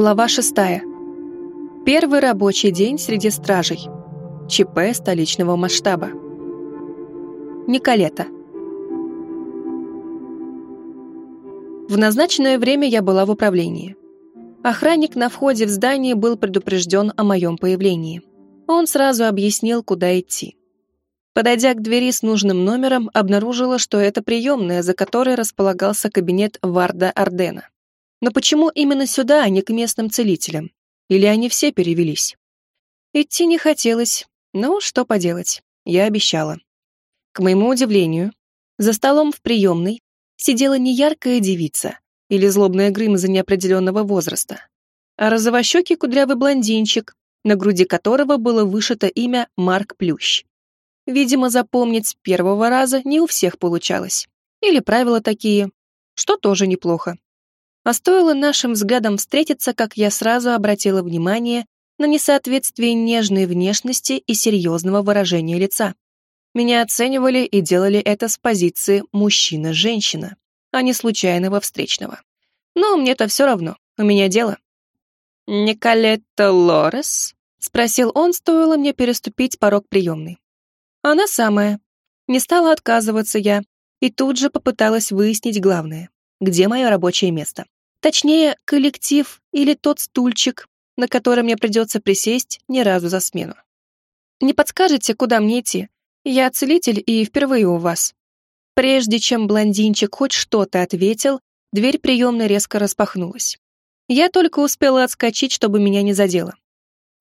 Глава 6. Первый рабочий день среди стражей. ЧП столичного масштаба. Николета. В назначенное время я была в управлении. Охранник на входе в здание был предупрежден о моем появлении. Он сразу объяснил, куда идти. Подойдя к двери с нужным номером, обнаружила, что это приемная, за которой располагался кабинет Варда Ардена. Но почему именно сюда, а не к местным целителям? Или они все перевелись? Идти не хотелось, но что поделать, я обещала. К моему удивлению, за столом в приемной сидела не яркая девица или злобная грымза неопределенного возраста, а розовощекий кудрявый блондинчик, на груди которого было вышито имя Марк Плющ. Видимо, запомнить с первого раза не у всех получалось. Или правила такие, что тоже неплохо. А стоило нашим взглядам встретиться, как я сразу обратила внимание на несоответствие нежной внешности и серьезного выражения лица. Меня оценивали и делали это с позиции мужчина-женщина, а не случайного встречного. Но мне-то все равно, у меня дело. «Николетта Лорес?» — спросил он, стоило мне переступить порог приемной. «Она самая». Не стала отказываться я, и тут же попыталась выяснить главное. Где мое рабочее место? Точнее, коллектив или тот стульчик, на который мне придется присесть ни разу за смену. Не подскажете, куда мне идти? Я целитель и впервые у вас. Прежде чем блондинчик хоть что-то ответил, дверь приемной резко распахнулась. Я только успела отскочить, чтобы меня не задело.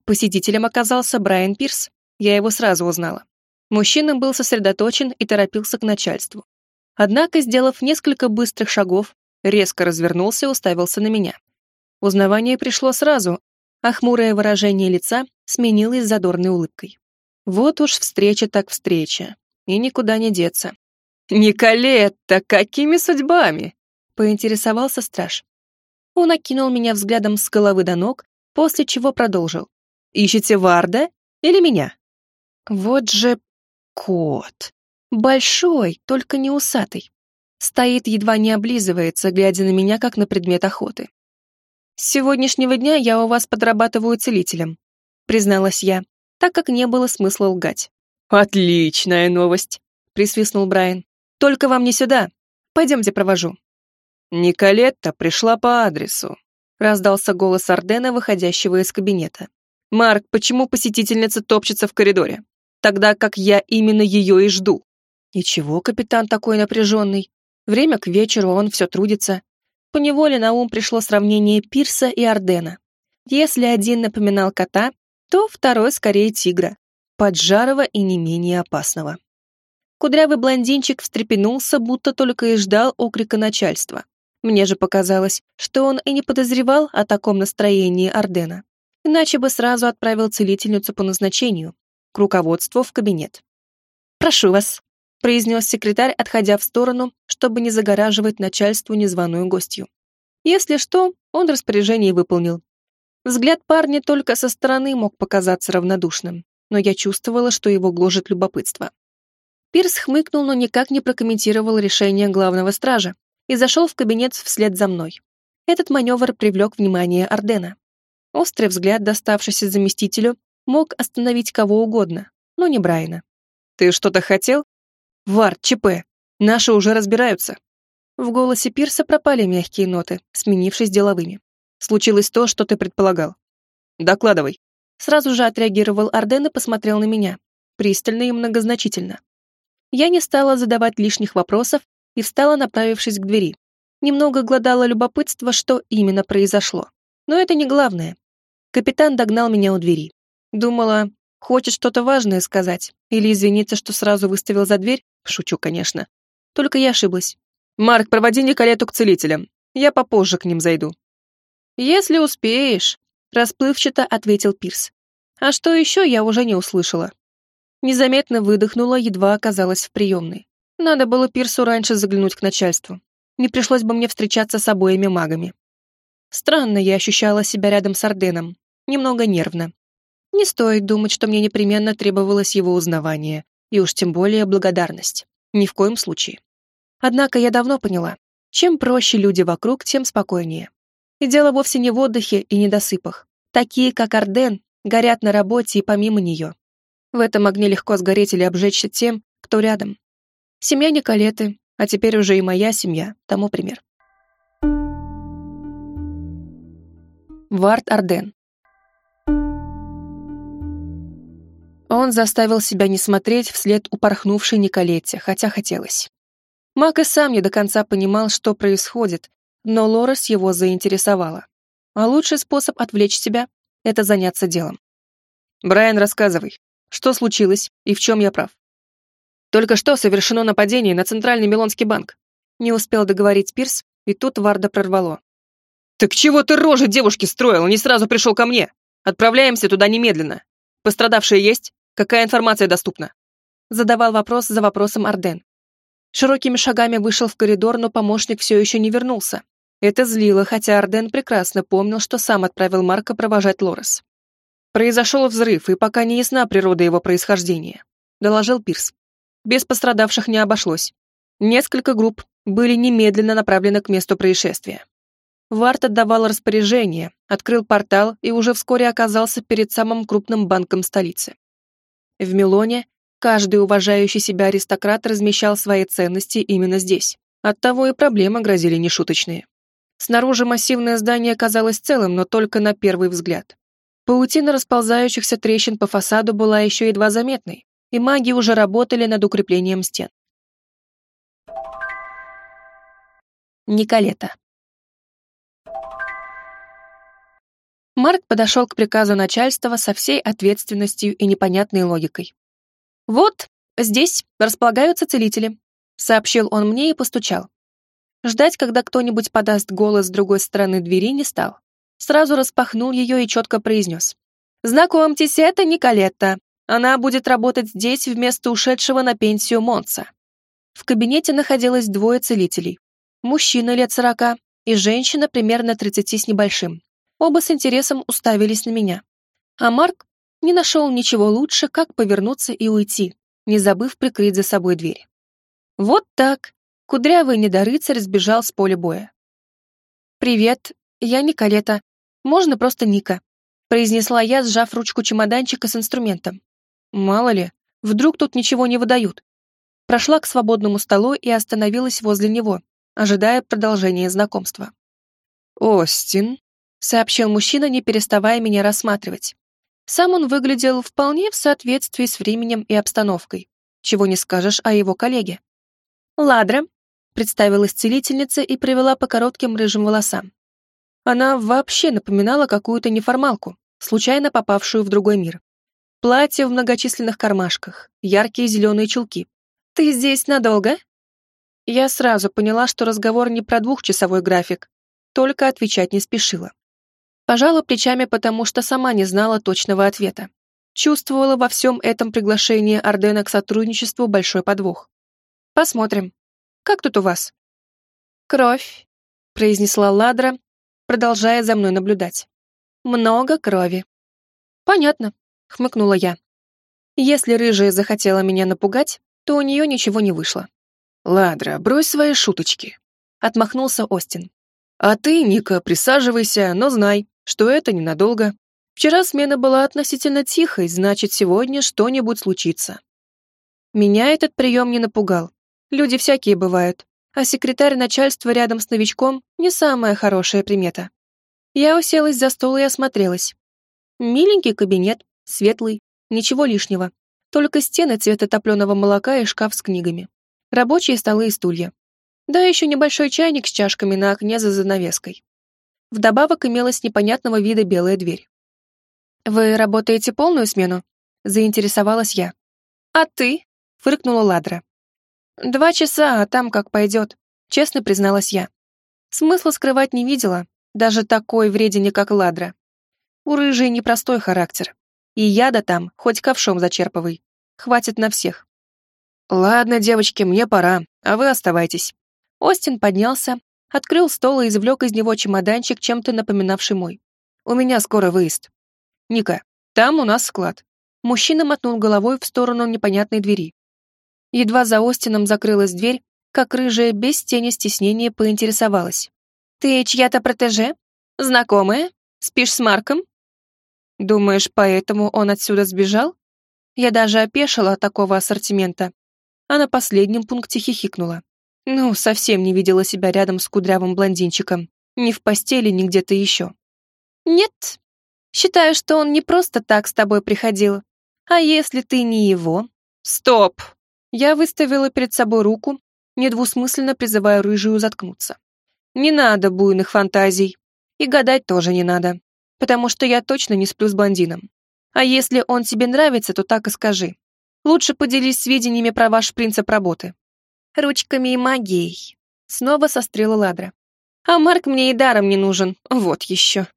Посетителем оказался Брайан Пирс. Я его сразу узнала. Мужчина был сосредоточен и торопился к начальству. Однако, сделав несколько быстрых шагов, резко развернулся и уставился на меня. Узнавание пришло сразу, а хмурое выражение лица сменилось задорной улыбкой. Вот уж встреча так встреча, и никуда не деться. «Николетта, какими судьбами?» — поинтересовался страж. Он окинул меня взглядом с головы до ног, после чего продолжил. «Ищете Варда или меня?» Вот же кот. Большой, только не усатый. Стоит, едва не облизывается, глядя на меня, как на предмет охоты. «С сегодняшнего дня я у вас подрабатываю целителем», призналась я, так как не было смысла лгать. «Отличная новость», присвистнул Брайан. «Только вам не сюда. Пойдемте провожу». «Николетта пришла по адресу», раздался голос Ардена, выходящего из кабинета. «Марк, почему посетительница топчется в коридоре? Тогда как я именно ее и жду». «И чего капитан такой напряженный? Время к вечеру, он все трудится. Поневоле на ум пришло сравнение Пирса и Ордена. Если один напоминал кота, то второй скорее тигра, поджарого и не менее опасного. Кудрявый блондинчик встрепенулся, будто только и ждал окрика начальства. Мне же показалось, что он и не подозревал о таком настроении Ордена. Иначе бы сразу отправил целительницу по назначению, к руководству в кабинет. «Прошу вас», произнес секретарь, отходя в сторону, чтобы не загораживать начальству незваную гостью. Если что, он распоряжение выполнил. Взгляд парня только со стороны мог показаться равнодушным, но я чувствовала, что его гложет любопытство. Пирс хмыкнул, но никак не прокомментировал решение главного стража и зашел в кабинет вслед за мной. Этот маневр привлек внимание Ордена. Острый взгляд, доставшийся заместителю, мог остановить кого угодно, но не Брайана. «Ты что-то хотел?» «Вар, ЧП. Наши уже разбираются». В голосе Пирса пропали мягкие ноты, сменившись деловыми. «Случилось то, что ты предполагал». «Докладывай». Сразу же отреагировал Арден и посмотрел на меня, пристально и многозначительно. Я не стала задавать лишних вопросов и встала, направившись к двери. Немного гладало любопытство, что именно произошло. Но это не главное. Капитан догнал меня у двери. Думала, хочет что-то важное сказать или извиниться, что сразу выставил за дверь, Шучу, конечно. Только я ошиблась. «Марк, проводи Николету к целителям. Я попозже к ним зайду». «Если успеешь», — расплывчато ответил Пирс. А что еще, я уже не услышала. Незаметно выдохнула, едва оказалась в приемной. Надо было Пирсу раньше заглянуть к начальству. Не пришлось бы мне встречаться с обоими магами. Странно я ощущала себя рядом с Орденом. Немного нервно. Не стоит думать, что мне непременно требовалось его узнавание и уж тем более благодарность. Ни в коем случае. Однако я давно поняла, чем проще люди вокруг, тем спокойнее. И дело вовсе не в отдыхе и недосыпах. Такие, как Арден, горят на работе и помимо нее. В этом огне легко сгореть или обжечься тем, кто рядом. Семья Николеты, а теперь уже и моя семья, тому пример. Вард Арден. Он заставил себя не смотреть вслед упорхнувшей Николете, хотя хотелось. Мак и сам не до конца понимал, что происходит, но Лорес его заинтересовала. А лучший способ отвлечь себя — это заняться делом. «Брайан, рассказывай, что случилось и в чем я прав?» «Только что совершено нападение на Центральный Милонский банк». Не успел договорить Пирс, и тут Варда прорвало. «Так чего ты рожи девушки строил, не сразу пришел ко мне? Отправляемся туда немедленно. Пострадавшие есть? Какая информация доступна?» Задавал вопрос за вопросом Арден. Широкими шагами вышел в коридор, но помощник все еще не вернулся. Это злило, хотя Арден прекрасно помнил, что сам отправил Марка провожать Лорес. «Произошел взрыв, и пока не ясна природа его происхождения», — доложил Пирс. Без пострадавших не обошлось. Несколько групп были немедленно направлены к месту происшествия. Варт отдавал распоряжение, открыл портал и уже вскоре оказался перед самым крупным банком столицы. В Милоне Каждый уважающий себя аристократ размещал свои ценности именно здесь. Оттого и проблемы грозили нешуточные. Снаружи массивное здание казалось целым, но только на первый взгляд. Паутина расползающихся трещин по фасаду была еще едва заметной, и маги уже работали над укреплением стен. Николета. Марк подошел к приказу начальства со всей ответственностью и непонятной логикой. «Вот, здесь располагаются целители», — сообщил он мне и постучал. Ждать, когда кто-нибудь подаст голос с другой стороны двери, не стал. Сразу распахнул ее и четко произнес. «Знакомьтесь, это Николетта. Она будет работать здесь вместо ушедшего на пенсию Монца». В кабинете находилось двое целителей. Мужчина лет сорока и женщина примерно тридцати с небольшим. Оба с интересом уставились на меня. А Марк не нашел ничего лучше, как повернуться и уйти, не забыв прикрыть за собой дверь. Вот так. Кудрявый недорыцарь сбежал с поля боя. «Привет, я Николета. Можно просто Ника», произнесла я, сжав ручку чемоданчика с инструментом. Мало ли, вдруг тут ничего не выдают. Прошла к свободному столу и остановилась возле него, ожидая продолжения знакомства. «Остин», — сообщил мужчина, не переставая меня рассматривать. Сам он выглядел вполне в соответствии с временем и обстановкой, чего не скажешь о его коллеге. «Ладра», — представилась целительница и привела по коротким рыжим волосам. Она вообще напоминала какую-то неформалку, случайно попавшую в другой мир. Платье в многочисленных кармашках, яркие зеленые чулки. «Ты здесь надолго?» Я сразу поняла, что разговор не про двухчасовой график, только отвечать не спешила. Пожала плечами, потому что сама не знала точного ответа. Чувствовала во всем этом приглашении Ордена к сотрудничеству большой подвох. Посмотрим. Как тут у вас? Кровь, произнесла Ладра, продолжая за мной наблюдать. Много крови. Понятно, хмыкнула я. Если рыжая захотела меня напугать, то у нее ничего не вышло. Ладра, брось свои шуточки, отмахнулся Остин. А ты, Ника, присаживайся, но знай, что это ненадолго. Вчера смена была относительно тихой, значит, сегодня что-нибудь случится. Меня этот прием не напугал. Люди всякие бывают, а секретарь начальства рядом с новичком не самая хорошая примета. Я уселась за стол и осмотрелась. Миленький кабинет, светлый, ничего лишнего. Только стены цвета топленого молока и шкаф с книгами. Рабочие столы и стулья. Да еще небольшой чайник с чашками на окне за занавеской. Вдобавок имелась непонятного вида белая дверь. «Вы работаете полную смену?» — заинтересовалась я. «А ты?» — фыркнула Ладра. «Два часа, а там как пойдет», — честно призналась я. Смысла скрывать не видела, даже такой вредине, как Ладра. У рыжей непростой характер. И яда там, хоть ковшом зачерпывай. Хватит на всех. «Ладно, девочки, мне пора, а вы оставайтесь». Остин поднялся, Открыл стол и извлек из него чемоданчик, чем-то напоминавший мой. «У меня скоро выезд. Ника, там у нас склад». Мужчина мотнул головой в сторону непонятной двери. Едва за Остином закрылась дверь, как рыжая без тени стеснения поинтересовалась. «Ты чья-то протеже?» Знакомая? Спишь с Марком?» «Думаешь, поэтому он отсюда сбежал?» Я даже опешила от такого ассортимента, а на последнем пункте хихикнула. Ну, совсем не видела себя рядом с кудрявым блондинчиком. Ни в постели, ни где-то еще. Нет. Считаю, что он не просто так с тобой приходил. А если ты не его? Стоп! Я выставила перед собой руку, недвусмысленно призывая рыжую заткнуться. Не надо буйных фантазий. И гадать тоже не надо. Потому что я точно не сплю с блондином. А если он тебе нравится, то так и скажи. Лучше поделись сведениями про ваш принцип работы. Ручками и магией. Снова сострила Ладра. А Марк мне и даром не нужен. Вот еще.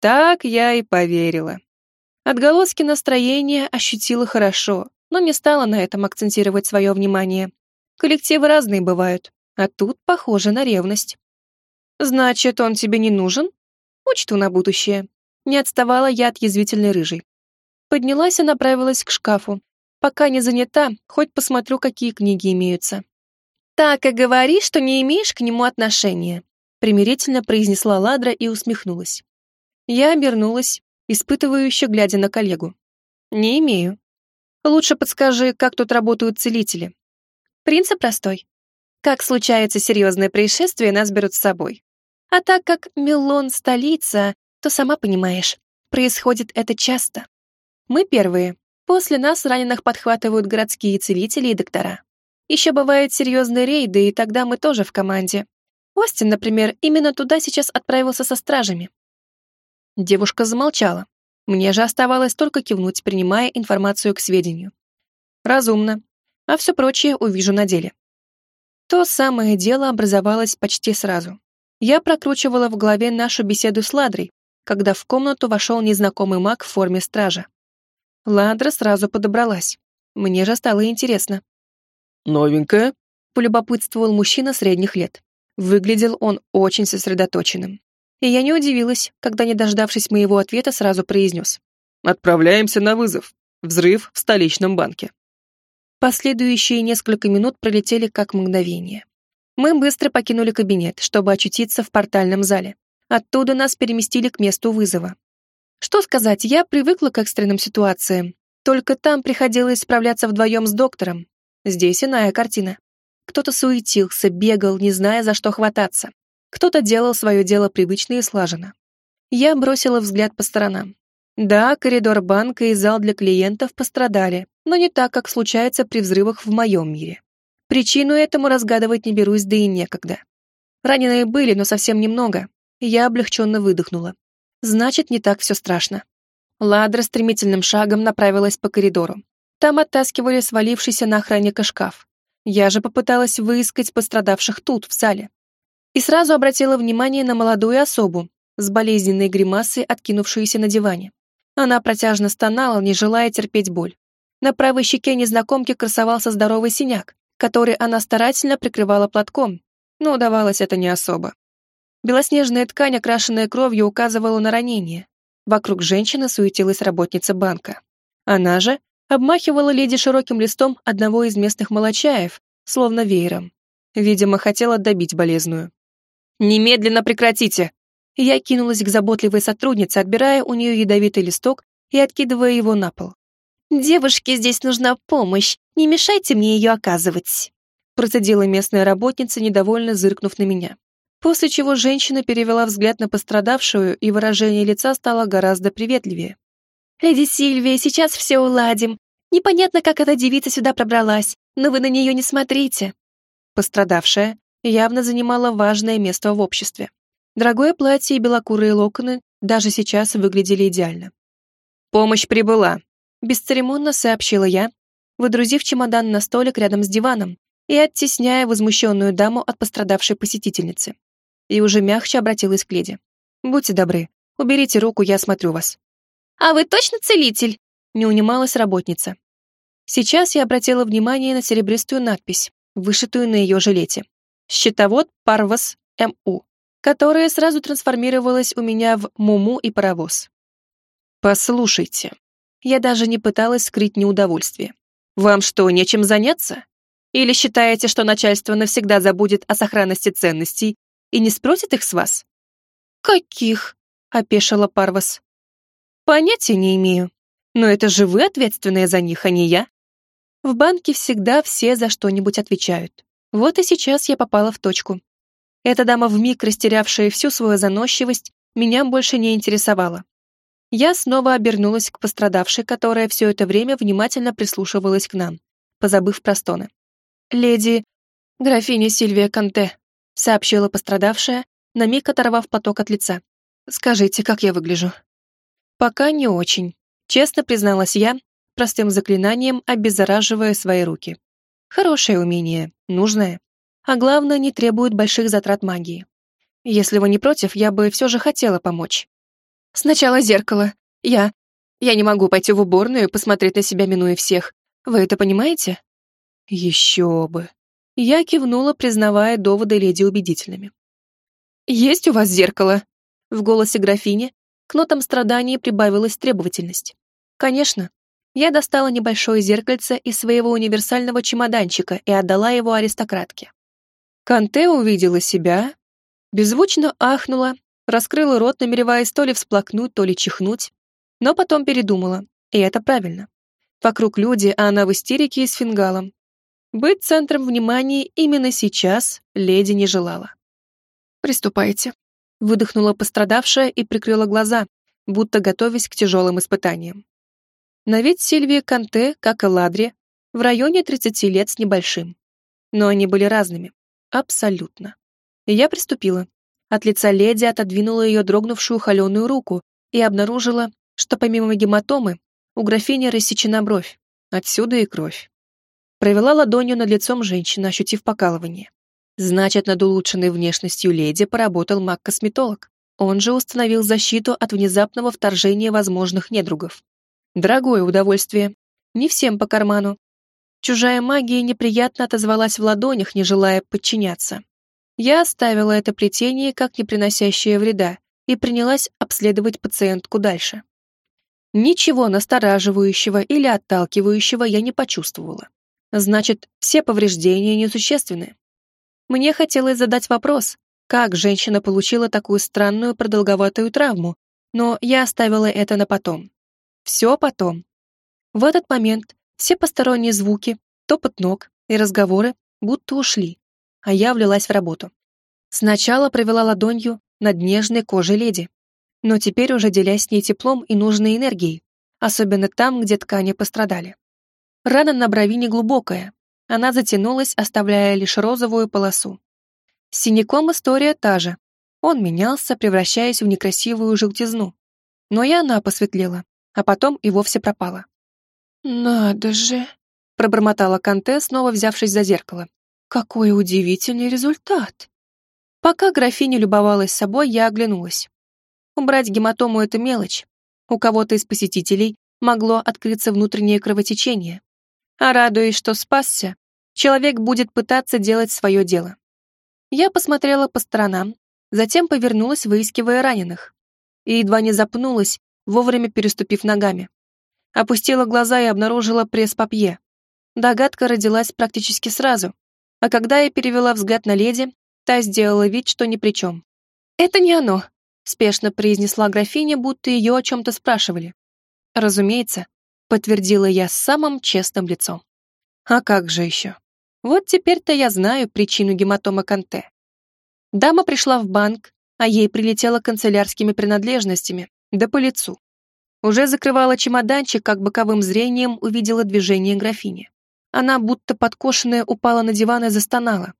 Так я и поверила. Отголоски настроения ощутила хорошо, но не стала на этом акцентировать свое внимание. Коллективы разные бывают, а тут похоже на ревность. Значит, он тебе не нужен? Учту на будущее. Не отставала я от язвительной рыжей. Поднялась и направилась к шкафу. Пока не занята, хоть посмотрю, какие книги имеются. «Так и говори, что не имеешь к нему отношения», примирительно произнесла Ладра и усмехнулась. Я обернулась, испытывающе глядя на коллегу. «Не имею. Лучше подскажи, как тут работают целители». Принцип простой. Как случается серьезное происшествие, нас берут с собой. А так как Милон — столица, то сама понимаешь, происходит это часто. Мы первые. После нас раненых подхватывают городские целители и доктора. Еще бывают серьезные рейды, и тогда мы тоже в команде. Остин, например, именно туда сейчас отправился со стражами. Девушка замолчала. Мне же оставалось только кивнуть, принимая информацию к сведению. Разумно. А все прочее увижу на деле. То самое дело образовалось почти сразу. Я прокручивала в голове нашу беседу с Ладрой, когда в комнату вошел незнакомый маг в форме стража. Ладра сразу подобралась. Мне же стало интересно. «Новенькая?» — полюбопытствовал мужчина средних лет. Выглядел он очень сосредоточенным. И я не удивилась, когда, не дождавшись моего ответа, сразу произнес. «Отправляемся на вызов. Взрыв в столичном банке». Последующие несколько минут пролетели как мгновение. Мы быстро покинули кабинет, чтобы очутиться в портальном зале. Оттуда нас переместили к месту вызова. Что сказать, я привыкла к экстренным ситуациям. Только там приходилось справляться вдвоем с доктором. Здесь иная картина. Кто-то суетился, бегал, не зная, за что хвататься. Кто-то делал свое дело привычно и слаженно. Я бросила взгляд по сторонам. Да, коридор банка и зал для клиентов пострадали, но не так, как случается при взрывах в моем мире. Причину этому разгадывать не берусь, да и некогда. Раненые были, но совсем немного, я облегченно выдохнула. Значит, не так все страшно. Ладра стремительным шагом направилась по коридору. Там оттаскивали свалившийся на охранника шкаф. Я же попыталась выискать пострадавших тут, в зале. И сразу обратила внимание на молодую особу с болезненной гримасой, откинувшуюся на диване. Она протяжно стонала, не желая терпеть боль. На правой щеке незнакомки красовался здоровый синяк, который она старательно прикрывала платком, но удавалось это не особо. Белоснежная ткань, окрашенная кровью, указывала на ранение. Вокруг женщины суетилась работница банка. Она же обмахивала леди широким листом одного из местных молочаев, словно веером. Видимо, хотела добить болезную. «Немедленно прекратите!» Я кинулась к заботливой сотруднице, отбирая у нее ядовитый листок и откидывая его на пол. «Девушке здесь нужна помощь, не мешайте мне ее оказывать», процедила местная работница, недовольно зыркнув на меня после чего женщина перевела взгляд на пострадавшую, и выражение лица стало гораздо приветливее. «Леди Сильвия, сейчас все уладим. Непонятно, как эта девица сюда пробралась, но вы на нее не смотрите». Пострадавшая явно занимала важное место в обществе. Дорогое платье и белокурые локоны даже сейчас выглядели идеально. «Помощь прибыла», — бесцеремонно сообщила я, выдрузив чемодан на столик рядом с диваном и оттесняя возмущенную даму от пострадавшей посетительницы и уже мягче обратилась к леди. «Будьте добры, уберите руку, я смотрю вас». «А вы точно целитель?» — не унималась работница. Сейчас я обратила внимание на серебристую надпись, вышитую на ее жилете. «Счетовод Парвас М.У», которая сразу трансформировалась у меня в Муму и паровоз. «Послушайте». Я даже не пыталась скрыть неудовольствие. «Вам что, нечем заняться? Или считаете, что начальство навсегда забудет о сохранности ценностей и не спросит их с вас? «Каких?» — опешила Парвас. «Понятия не имею. Но это же вы ответственные за них, а не я». В банке всегда все за что-нибудь отвечают. Вот и сейчас я попала в точку. Эта дама вмиг растерявшая всю свою заносчивость, меня больше не интересовала. Я снова обернулась к пострадавшей, которая все это время внимательно прислушивалась к нам, позабыв про стоны. «Леди... графиня Сильвия Канте», — сообщила пострадавшая, на миг оторвав платок от лица. «Скажите, как я выгляжу?» «Пока не очень», — честно призналась я, простым заклинанием обеззараживая свои руки. «Хорошее умение, нужное, а главное, не требует больших затрат магии. Если вы не против, я бы все же хотела помочь». Сначала зеркало. Я... Я не могу пойти в уборную и посмотреть на себя, минуя всех. Вы это понимаете? Еще бы. Я кивнула, признавая доводы леди убедительными. «Есть у вас зеркало?» В голосе графини к нотам страдания прибавилась требовательность. «Конечно». Я достала небольшое зеркальце из своего универсального чемоданчика и отдала его аристократке. Канте увидела себя, беззвучно ахнула раскрыла рот, намереваясь то ли всплакнуть, то ли чихнуть, но потом передумала, и это правильно. Вокруг люди, а она в истерике и с фингалом. Быть центром внимания именно сейчас леди не желала. «Приступайте», — выдохнула пострадавшая и прикрыла глаза, будто готовясь к тяжелым испытаниям. На вид Сильвия Канте, как и Ладри, в районе 30 лет с небольшим. Но они были разными. Абсолютно. Я приступила. От лица леди отодвинула ее дрогнувшую холеную руку и обнаружила, что помимо гематомы у графини рассечена бровь, отсюда и кровь. Провела ладонью над лицом женщины, ощутив покалывание. Значит, над улучшенной внешностью леди поработал маг-косметолог. Он же установил защиту от внезапного вторжения возможных недругов. Дорогое удовольствие. Не всем по карману. Чужая магия неприятно отозвалась в ладонях, не желая подчиняться. Я оставила это плетение как не приносящее вреда и принялась обследовать пациентку дальше. Ничего настораживающего или отталкивающего я не почувствовала. Значит, все повреждения несущественны. Мне хотелось задать вопрос, как женщина получила такую странную продолговатую травму, но я оставила это на потом. Все потом. В этот момент все посторонние звуки, топот ног и разговоры будто ушли, а я влилась в работу. Сначала провела ладонью над нежной кожей леди, но теперь уже делясь с ней теплом и нужной энергией, особенно там, где ткани пострадали. Рана на брови неглубокая, она затянулась, оставляя лишь розовую полосу. С синяком история та же. Он менялся, превращаясь в некрасивую желтизну. Но и она посветлела, а потом и вовсе пропала. «Надо же!» — пробормотала Канте, снова взявшись за зеркало. Какой удивительный результат! Пока графиня любовалась собой, я оглянулась. Убрать гематому — это мелочь. У кого-то из посетителей могло открыться внутреннее кровотечение. А радуясь, что спасся, человек будет пытаться делать свое дело. Я посмотрела по сторонам, затем повернулась, выискивая раненых. И едва не запнулась, вовремя переступив ногами. Опустила глаза и обнаружила пресс-папье. Догадка родилась практически сразу, а когда я перевела взгляд на леди, та сделала вид, что ни при чем. «Это не оно», — спешно произнесла графиня, будто ее о чем-то спрашивали. «Разумеется», — подтвердила я с самым честным лицом. «А как же еще? Вот теперь-то я знаю причину гематома Канте». Дама пришла в банк, а ей прилетела канцелярскими принадлежностями, да по лицу. Уже закрывала чемоданчик, как боковым зрением увидела движение графини. Она, будто подкошенная, упала на диван и застонала.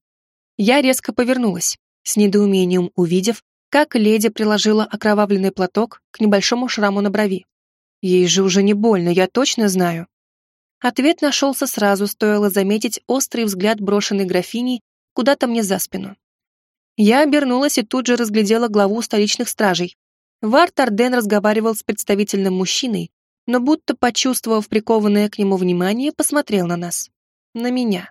Я резко повернулась, с недоумением увидев, как леди приложила окровавленный платок к небольшому шраму на брови. Ей же уже не больно, я точно знаю. Ответ нашелся сразу, стоило заметить острый взгляд брошенной графиней куда-то мне за спину. Я обернулась и тут же разглядела главу столичных стражей. Варт Арден разговаривал с представительным мужчиной, но будто почувствовав прикованное к нему внимание, посмотрел на нас. На меня.